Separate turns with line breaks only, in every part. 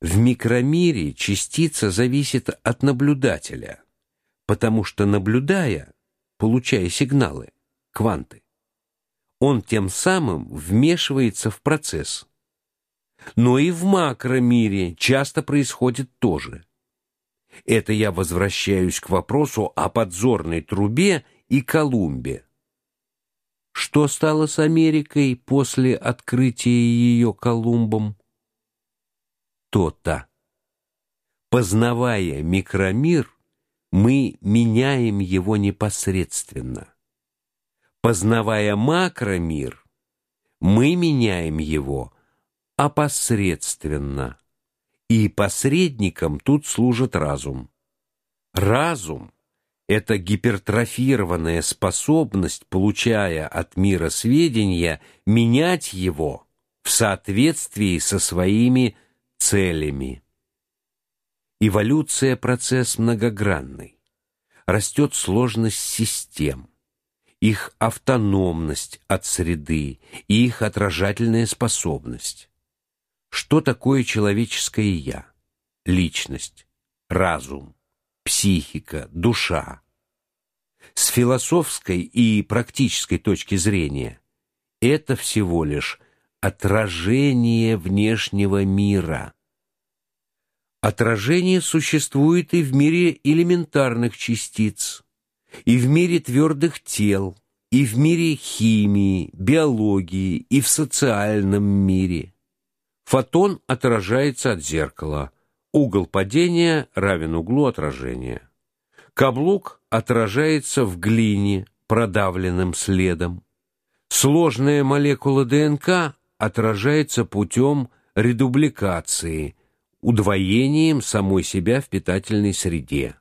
В микромире частица зависит от наблюдателя, потому что наблюдая, получая сигналы, кванты, он тем самым вмешивается в процесс. Но и в макромире часто происходит то же. Это я возвращаюсь к вопросу о подзорной трубе и Колумбе. Что стало с Америкой после открытия ее Колумбом? То-то. Познавая микромир, мы меняем его непосредственно. Познавая макромир, мы меняем его опосредственно. И посредником тут служит разум. Разум это гипертрофированная способность, получая от мира сведения, менять его в соответствии со своими целями. Эволюция процесс многогранный. Растет сложность систем, их автономность от среды и их отражательная способность. Что такое человеческое я? Личность, разум, психика, душа. С философской и практической точки зрения это всего лишь отражение внешнего мира. Отражение существует и в мире элементарных частиц, и в мире твердых тел, и в мире химии, биологии, и в социальном мире. Фотон отражается от зеркала. Угол падения равен углу отражения. Каблук отражается в глине продавленным следом. Сложная молекула ДНК отражается путем редубликации, удвоением самой себя в питательной среде.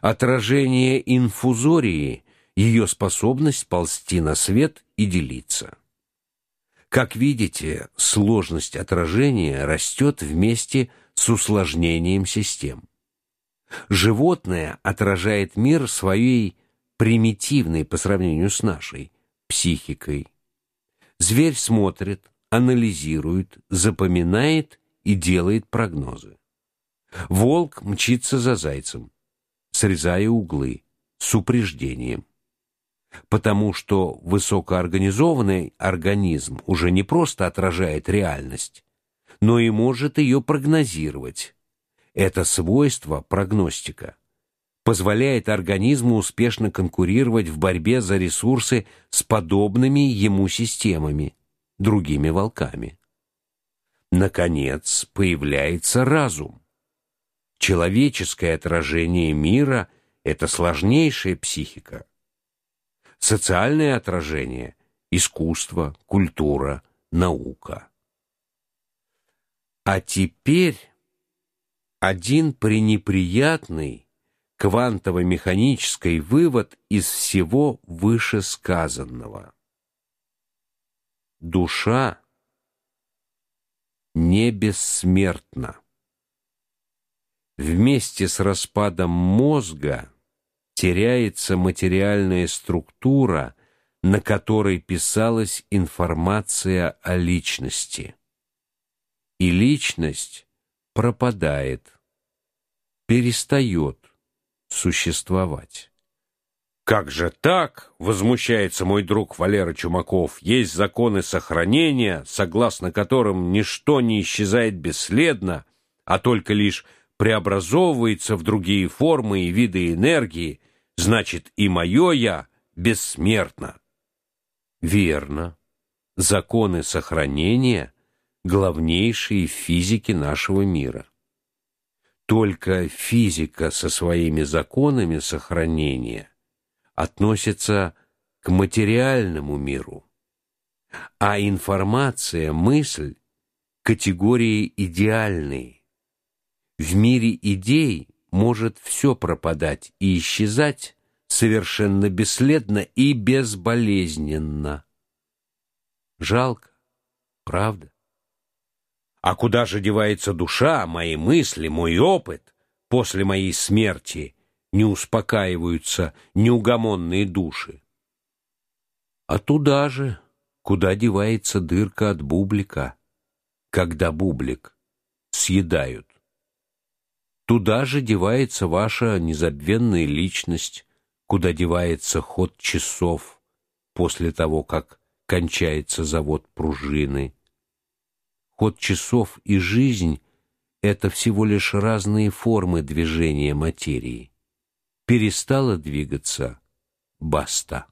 Отражение инфузории ее способность ползти на свет и делиться. Как видите, сложность отражения растет вместе с усложнением систем. Животное отражает мир своей примитивной по сравнению с нашей психикой. Зверь смотрит, анализирует, запоминает и делает прогнозы. Волк мчится за зайцем, срезая углы с упреждением потому что высокоорганизованный организм уже не просто отражает реальность, но и может ее прогнозировать. Это свойство прогностика позволяет организму успешно конкурировать в борьбе за ресурсы с подобными ему системами, другими волками. Наконец, появляется разум. Человеческое отражение мира это сложнейшая психика социальное отражение, искусство, культура, наука. А теперь один пренеприятный квантово-механический вывод из всего вышесказанного. Душа не бессмертна. Вместе с распадом мозга теряется материальная структура, на которой писалась информация о личности. И личность пропадает, перестает существовать. Как же так? возмущается мой друг Валера Чумаков. Есть законы сохранения, согласно которым ничто не исчезает бесследно, а только лишь преобразовывается в другие формы и виды энергии, значит и мое я бессмертно. Верно. Законы сохранения главнейшие в физике нашего мира. Только физика со своими законами сохранения относится к материальному миру, а информация, мысль категории идеальные. В мире идей может все пропадать и исчезать совершенно бесследно и безболезненно. Жалко, правда? А куда же девается душа, мои мысли, мой опыт после моей смерти? Не успокаиваются неугомонные души. А туда же, куда девается дырка от бублика, когда бублик съедают. Туда же девается ваша незабвенная личность, куда девается ход часов после того, как кончается завод пружины. Ход часов и жизнь — это всего лишь разные формы движения материи. Перестала двигаться — баста.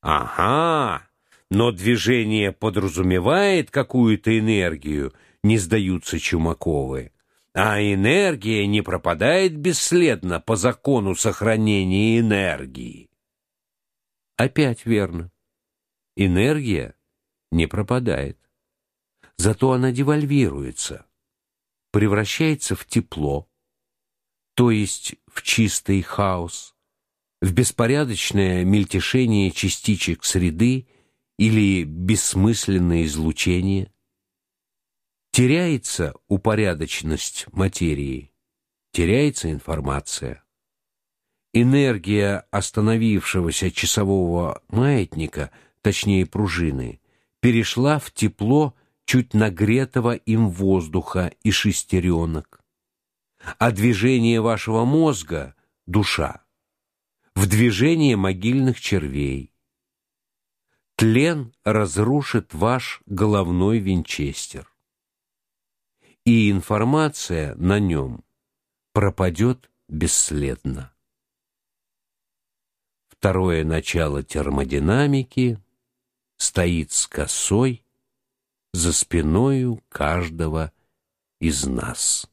Ага, но движение подразумевает какую-то энергию, не сдаются Чумаковы. А энергия не пропадает бесследно по закону сохранения энергии. Опять верно. Энергия не пропадает. Зато она девальвируется, превращается в тепло, то есть в чистый хаос, в беспорядочное мельтешение частичек среды или бессмысленное излучение. Теряется упорядоченность материи, теряется информация. Энергия остановившегося часового маятника, точнее пружины, перешла в тепло чуть нагретого им воздуха и шестеренок. А движение вашего мозга — душа, в движение могильных червей. Тлен разрушит ваш головной винчестер и информация на нем пропадет бесследно. Второе начало термодинамики стоит с косой за спиною каждого из нас.